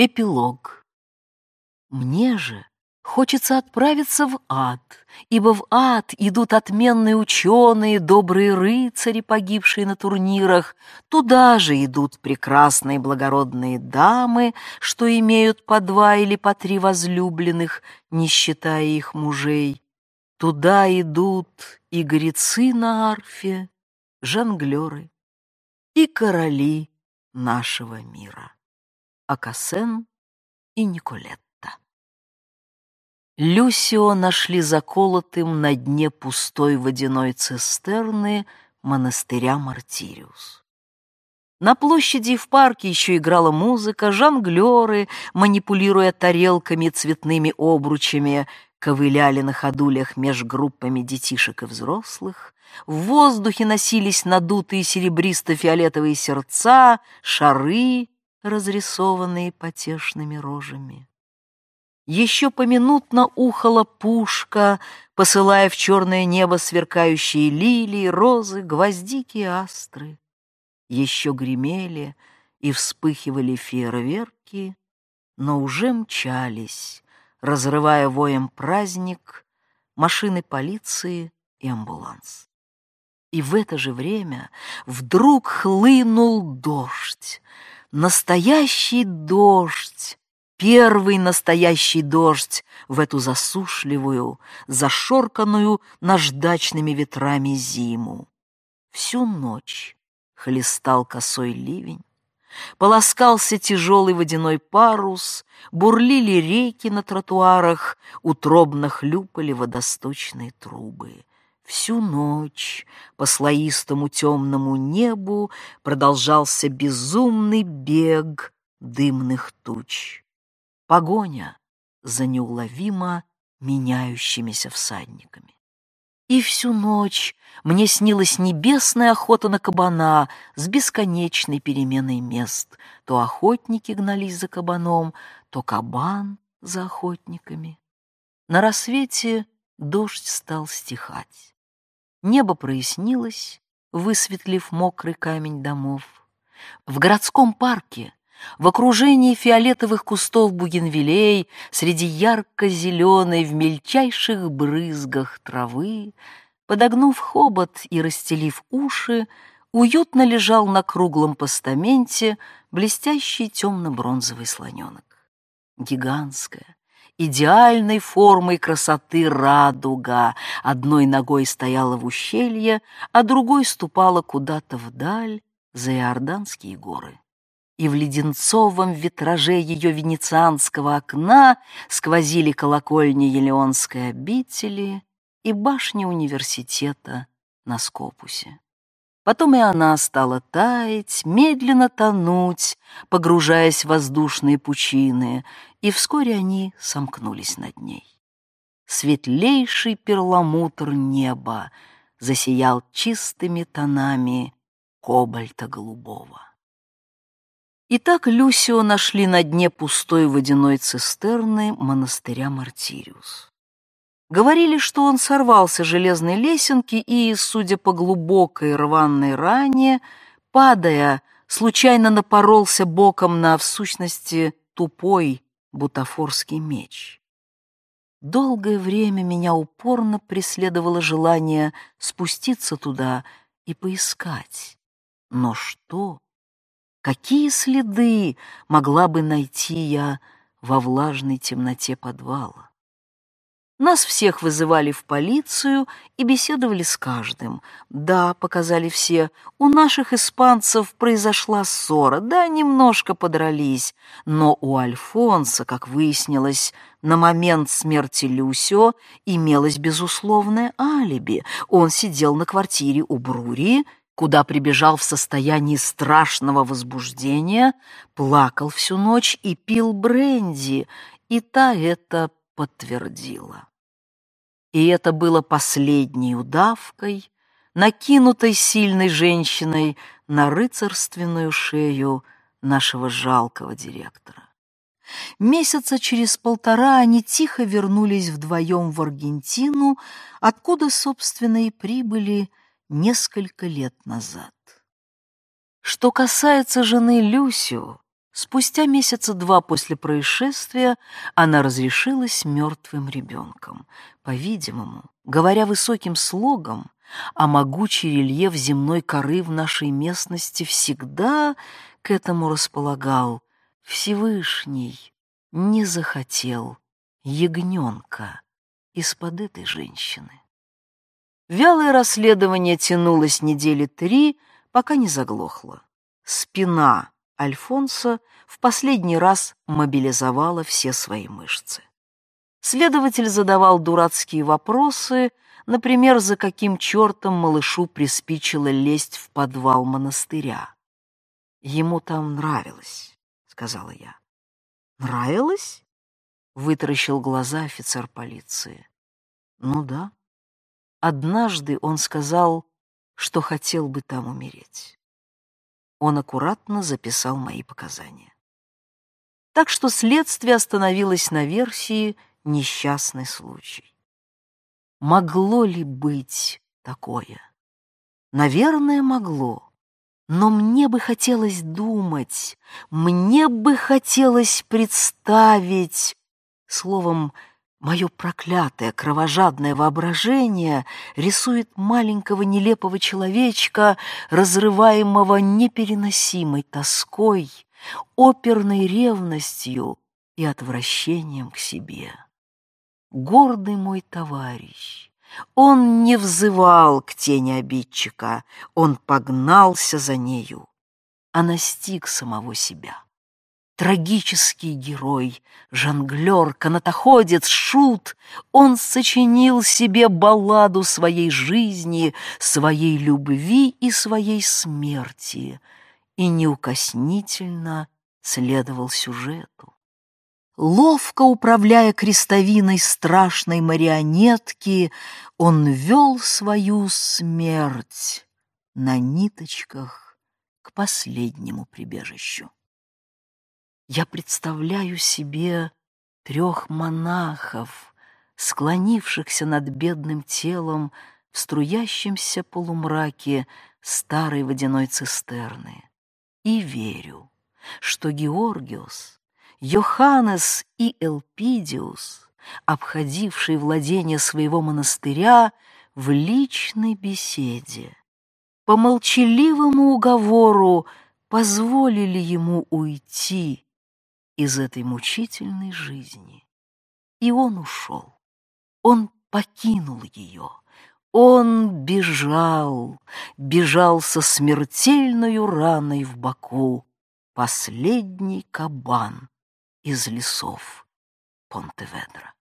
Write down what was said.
Эпилог. Мне же хочется отправиться в ад, ибо в ад идут отменные ученые, добрые рыцари, погибшие на турнирах, туда же идут прекрасные благородные дамы, что имеют по два или по три возлюбленных, не считая их мужей. Туда идут и грецы на арфе, жонглеры, и короли нашего мира. Акасен и Николетта. Люсио нашли заколотым на дне пустой водяной цистерны монастыря Мартириус. На площади и в парке еще играла музыка, жонглеры, манипулируя тарелками цветными обручами, ковыляли на ходулях меж группами детишек и взрослых, в воздухе носились надутые серебристо-фиолетовые сердца, шары, разрисованные потешными рожами. Еще поминутно ухала пушка, посылая в черное небо сверкающие лилии, розы, гвоздики и астры. Еще гремели и вспыхивали фейерверки, но уже мчались, разрывая воем праздник, машины полиции и амбуланс. И в это же время вдруг хлынул дождь, Настоящий дождь, первый настоящий дождь в эту засушливую, зашорканную наждачными ветрами зиму. Всю ночь хлестал косой ливень, полоскался тяжелый водяной парус, бурлили реки на тротуарах, утробно хлюпали водосточные трубы. Всю ночь по слоистому темному небу продолжался безумный бег дымных туч. Погоня за неуловимо меняющимися всадниками. И всю ночь мне снилась небесная охота на кабана с бесконечной переменой мест. То охотники гнались за кабаном, то кабан за охотниками. На рассвете дождь стал стихать. Небо прояснилось, высветлив мокрый камень домов. В городском парке, в окружении фиолетовых кустов бугенвилей, среди ярко-зеленой в мельчайших брызгах травы, подогнув хобот и расстелив уши, уютно лежал на круглом постаменте блестящий темно-бронзовый слоненок. Гигантская, идеальной формой красоты радуга. Одной ногой стояла в ущелье, а другой ступала куда-то вдаль за Иорданские горы. И в леденцовом витраже ее венецианского окна сквозили колокольни Елеонской обители и башни университета на Скопусе. Потом и она стала таять, медленно тонуть, погружаясь в воздушные пучины, и вскоре они сомкнулись над ней. Светлейший перламутр неба засиял чистыми тонами кобальта голубого. Итак, Люсио нашли на дне пустой водяной цистерны монастыря Мартириус. Говорили, что он сорвался с железной лесенки и, судя по глубокой рваной ране, падая, случайно напоролся боком на, в сущности, тупой бутафорский меч. Долгое время меня упорно преследовало желание спуститься туда и поискать. Но что? Какие следы могла бы найти я во влажной темноте подвала? Нас всех вызывали в полицию и беседовали с каждым. Да, показали все, у наших испанцев произошла ссора, да, немножко подрались, но у Альфонса, как выяснилось, на момент смерти Люсио имелось безусловное алиби. Он сидел на квартире у Брури, куда прибежал в состоянии страшного возбуждения, плакал всю ночь и пил бренди, и та это подтвердила. И это было последней удавкой, накинутой сильной женщиной на рыцарственную шею нашего жалкого директора. Месяца через полтора они тихо вернулись вдвоем в Аргентину, откуда, собственно, и прибыли несколько лет назад. Что касается жены Люсио, Спустя месяца два после происшествия она разрешилась мертвым ребенком. По-видимому, говоря высоким слогом, а могучий рельеф земной коры в нашей местности всегда к этому располагал. Всевышний не захотел ягненка из-под этой женщины. Вялое расследование тянулось недели три, пока не заглохло. Спина Альфонсо в последний раз мобилизовала все свои мышцы. Следователь задавал дурацкие вопросы, например, за каким чертом малышу приспичило лезть в подвал монастыря. «Ему там нравилось», — сказала я. «Нравилось?» — вытаращил глаза офицер полиции. «Ну да. Однажды он сказал, что хотел бы там умереть». Он аккуратно записал мои показания. Так что следствие остановилось на версии «несчастный случай». Могло ли быть такое? Наверное, могло. Но мне бы хотелось думать, мне бы хотелось представить, словом, Мое проклятое, кровожадное воображение рисует маленького нелепого человечка, разрываемого непереносимой тоской, оперной ревностью и отвращением к себе. Гордый мой товарищ, он не взывал к тени обидчика, он погнался за нею, а настиг самого себя трагический герой, жонглер, канатоходец, шут. Он сочинил себе балладу своей жизни, своей любви и своей смерти и неукоснительно следовал сюжету. Ловко управляя крестовиной страшной марионетки, он вел свою смерть на ниточках к последнему прибежищу. Я представляю себе трех монахов, склонившихся над бедным телом в струящемся полумраке старой водяной цистерны, и верю, что Георгиус, Йоханнес и Элпидиус, обходившие владение своего монастыря, в личной беседе, по молчаливому уговору позволили ему уйти из этой мучительной жизни. И он ушел. Он покинул ее. Он бежал, бежал со смертельной раной в боку, последний кабан из лесов Понтеведра.